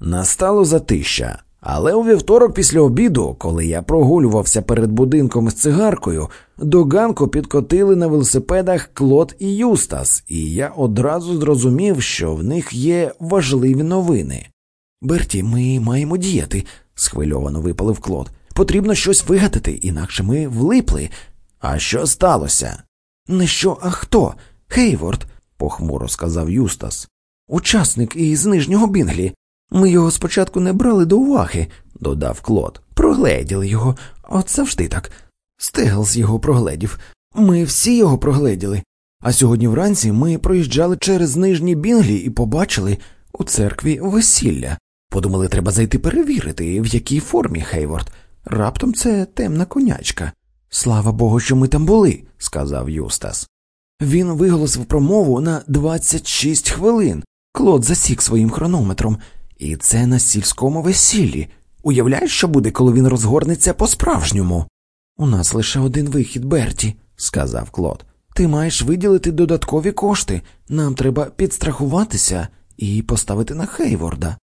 Настало затишшя, але у вівторок після обіду, коли я прогулювався перед будинком з цигаркою, до ганку підкотили на велосипедах Клод і Юстас, і я одразу зрозумів, що в них є важливі новини. Берті, ми маємо діяти, схвильовано випалив Клод. Потрібно щось вигадати, інакше ми влипли. А що сталося? Не що, а хто? Хейворд, похмуро сказав Юстас. Учасник із нижнього Бінглі. Ми його спочатку не брали до уваги, додав Клод. Прогледіли його, от завжди так. Стеглс його прогледів. Ми всі його прогледіли. А сьогодні вранці ми проїжджали через нижні Бінглі і побачили у церкві весілля. Подумали, треба зайти перевірити, в якій формі Хейворд. Раптом це темна конячка. Слава Богу, що ми там були, сказав Юстас. Він виголосив промову на 26 хвилин. Клод засік своїм хронометром, і це на сільському весіллі. Уявляєш, що буде, коли він розгорнеться по-справжньому? У нас лише один вихід, Берті, сказав Клод. Ти маєш виділити додаткові кошти. Нам треба підстрахуватися і поставити на Хейворда.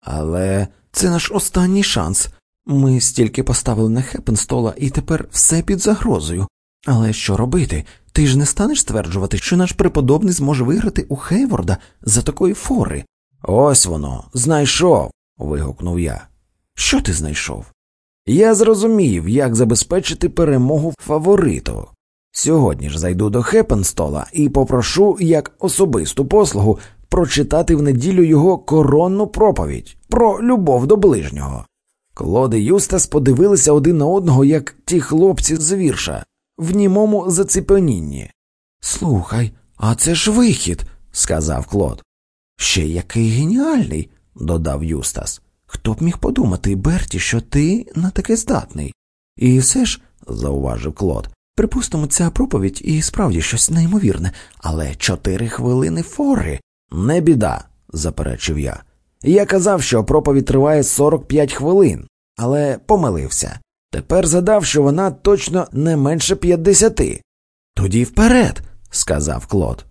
Але це наш останній шанс. Ми стільки поставили на Хепенстола, і тепер все під загрозою. Але що робити? Ти ж не станеш стверджувати, що наш преподобний зможе виграти у Хейворда за такої фори. Ось воно, знайшов. вигукнув я. Що ти знайшов? Я зрозумів, як забезпечити перемогу фавориту. Сьогодні ж зайду до Хепенстола і попрошу як особисту послугу прочитати в неділю його коронну проповідь про любов до ближнього. Клод і Юстас подивилися один на одного, як ті хлопці з вірша, в німому заціпенінні. Слухай, а це ж вихід, сказав Клод. Ще який геніальний, додав Юстас. Хто б міг подумати, Берті, що ти на таке здатний? І все ж, зауважив Клод, припустимо, ця проповідь і справді щось неймовірне, але чотири хвилини фори. Не біда, заперечив я. Я казав, що проповідь триває 45 хвилин, але помилився. Тепер задав, що вона точно не менше 50. Тоді вперед, сказав Клод.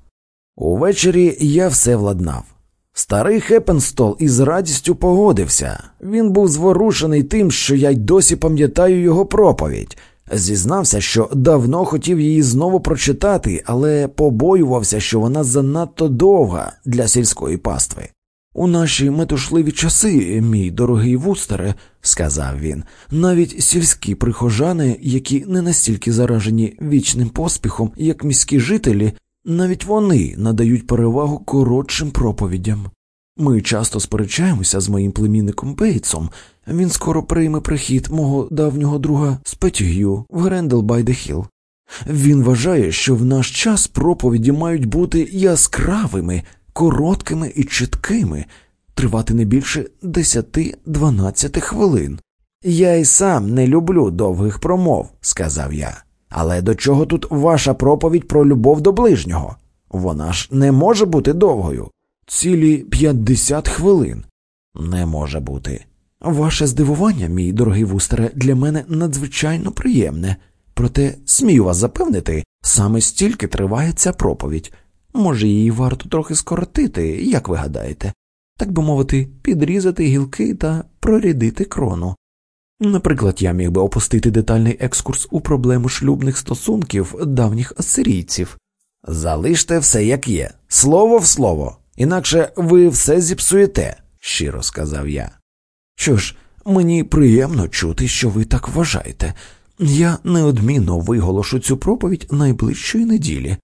Увечері я все владнав. Старий Хепенстол із радістю погодився. Він був зворушений тим, що я й досі пам'ятаю його проповідь. Зізнався, що давно хотів її знову прочитати, але побоювався, що вона занадто довга для сільської пастви. У наші метушливі часи, мій дорогий вустере, сказав він, навіть сільські прихожани, які не настільки заражені вічним поспіхом, як міські жителі, навіть вони надають перевагу коротшим проповідям. Ми часто сперечаємося з моїм племінником Бейтсом. Він скоро прийме прихід мого давнього друга Спетюгю в Грендел бай де Хіл. Він вважає, що в наш час проповіді мають бути яскравими, короткими і чіткими, тривати не більше 10-12 хвилин. Я й сам не люблю довгих промов, сказав я. Але до чого тут ваша проповідь про любов до ближнього? Вона ж не може бути довгою. Цілі 50 хвилин. Не може бути. Ваше здивування, мій дорогий вустере, для мене надзвичайно приємне, проте смію вас запевнити, саме стільки триває ця проповідь. Може, її варто трохи скоротити, як ви гадаєте, так би мовити, підрізати гілки та прорядити крону. Наприклад, я міг би опустити детальний екскурс у проблему шлюбних стосунків давніх асирійців. Залиште все як є, слово в слово, інакше ви все зіпсуєте, щиро сказав я. Що ж, мені приємно чути, що ви так вважаєте. Я неодмінно виголошу цю проповідь найближчої неділі.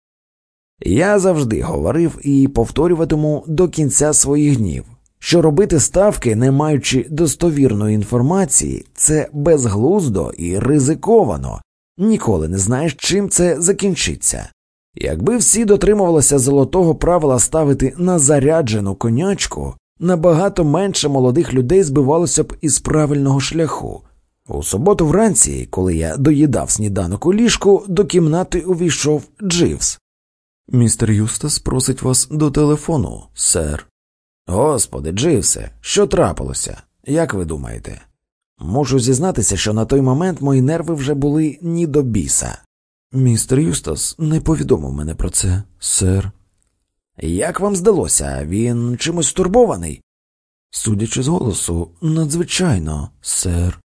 Я завжди говорив і повторюватиму до кінця своїх днів, що робити ставки, не маючи достовірної інформації, це безглуздо і ризиковано, ніколи не знаєш, чим це закінчиться. Якби всі дотримувалися золотого правила ставити на заряджену конячку, набагато менше молодих людей збивалося б із правильного шляху. У суботу вранці, коли я доїдав сніданок у ліжку, до кімнати увійшов Дживс. Містер Юстас просить вас до телефону, сер. Господи, Дживсе, що трапилося? Як ви думаєте? Можу зізнатися, що на той момент мої нерви вже були ні до біса. Містер Юстас не повідомив мене про це, сер. Як вам здалося, він чимось стурбований? Судячи з голосу, надзвичайно, сер.